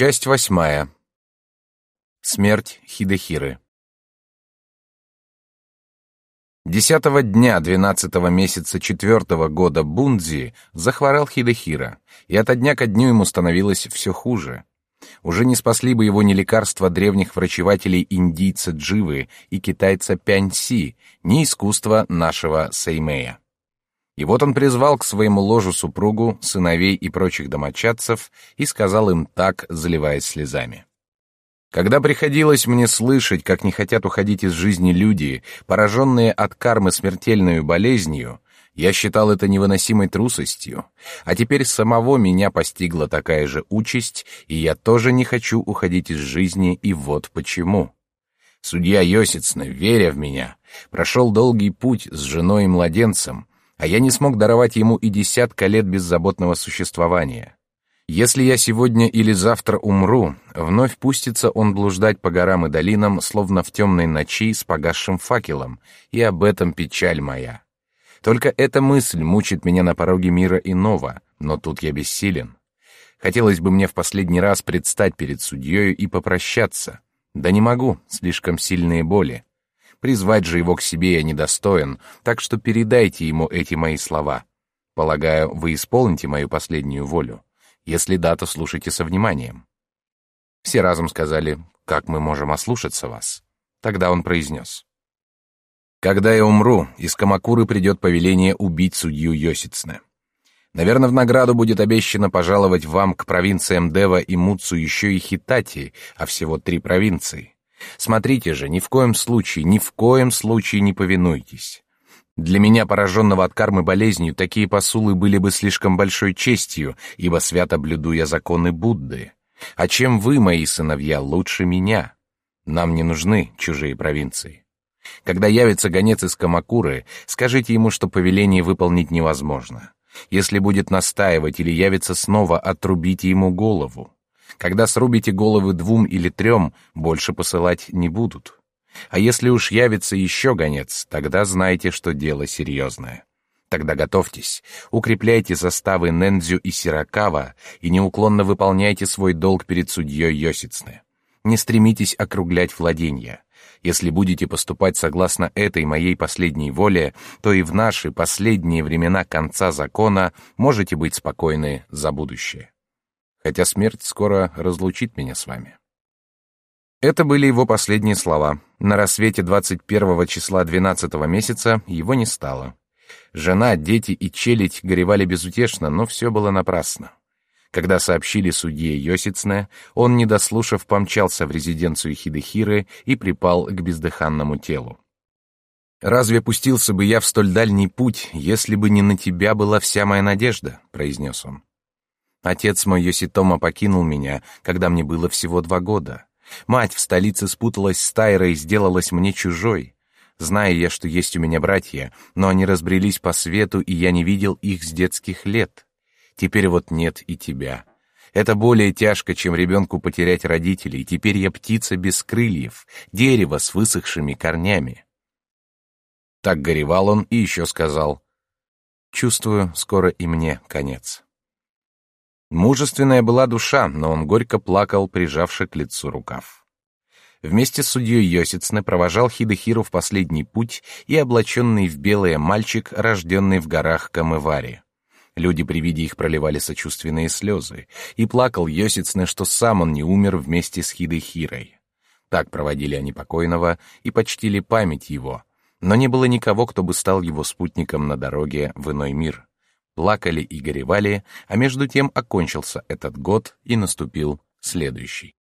Часть восьмая. Смерть Хидехиры. Десятого дня двенадцатого месяца четвертого года Бундзи захворал Хидехира, и ото дня ко дню ему становилось все хуже. Уже не спасли бы его ни лекарства древних врачевателей индийца Дживы и китайца Пяньси, ни искусство нашего Сеймея. И вот он призвал к своему ложу супругу, сыновей и прочих домочадцев и сказал им так, заливаясь слезами. Когда приходилось мне слышать, как не хотят уходить из жизни люди, пораженные от кармы смертельной болезнью, я считал это невыносимой трусостью, а теперь самого меня постигла такая же участь, и я тоже не хочу уходить из жизни, и вот почему. Судья Йосицна, веря в меня, прошел долгий путь с женой и младенцем, а я не смог даровать ему и десятка лет беззаботного существования. Если я сегодня или завтра умру, вновь пустится он блуждать по горам и долинам, словно в темной ночи с погасшим факелом, и об этом печаль моя. Только эта мысль мучит меня на пороге мира иного, но тут я бессилен. Хотелось бы мне в последний раз предстать перед судьей и попрощаться. Да не могу, слишком сильные боли. Призвать же его к себе я недостоин, так что передайте ему эти мои слова. Полагаю, вы исполните мою последнюю волю. Если да, то слушайте со вниманием. Все разом сказали, как мы можем ослушаться вас. Тогда он произнес. Когда я умру, из Камакуры придет повеление убить судью Йосицне. Наверное, в награду будет обещано пожаловать вам к провинциям Дева и Муцу еще и Хитати, а всего три провинции. Смотрите же, ни в коем случае, ни в коем случае не повинуйтесь. Для меня, пораженного от кармы болезнью, такие посулы были бы слишком большой честью, ибо свято блюду я законы Будды. А чем вы, мои сыновья, лучше меня? Нам не нужны чужие провинции. Когда явится гонец из Камакуры, скажите ему, что повеление выполнить невозможно. Если будет настаивать или явится снова, отрубите ему голову. Когда срубите головы двум или трем, больше посылать не будут. А если уж явится еще гонец, тогда знайте, что дело серьезное. Тогда готовьтесь, укрепляйте заставы Нендзю и Сиракава и неуклонно выполняйте свой долг перед судьей Йосицны. Не стремитесь округлять владения. Если будете поступать согласно этой моей последней воле, то и в наши последние времена конца закона можете быть спокойны за будущее хотя смерть скоро разлучит меня с вами. Это были его последние слова. На рассвете 21 числа 12 месяца его не стало. Жена, дети и челядь горевали безутешно, но все было напрасно. Когда сообщили судье Йосицне, он, не дослушав, помчался в резиденцию Хидехиры и припал к бездыханному телу. «Разве пустился бы я в столь дальний путь, если бы не на тебя была вся моя надежда?» — произнес он. Отец мой Йоситома покинул меня, когда мне было всего два года. Мать в столице спуталась с Тайрой и сделалась мне чужой. Знаю я, что есть у меня братья, но они разбрелись по свету, и я не видел их с детских лет. Теперь вот нет и тебя. Это более тяжко, чем ребенку потерять родителей. Теперь я птица без крыльев, дерево с высохшими корнями. Так горевал он и еще сказал. Чувствую, скоро и мне конец. Мужественная была душа, но он горько плакал, прижавши к лицу рукав. Вместе с судьей Йосицне провожал Хидехиру в последний путь и облаченный в белое мальчик, рожденный в горах Камывари. Люди при виде их проливали сочувственные слезы, и плакал Йосицне, что сам он не умер вместе с Хидехирой. Так проводили они покойного и почтили память его, но не было никого, кто бы стал его спутником на дороге в иной мир плакали и горевали, а между тем окончился этот год и наступил следующий.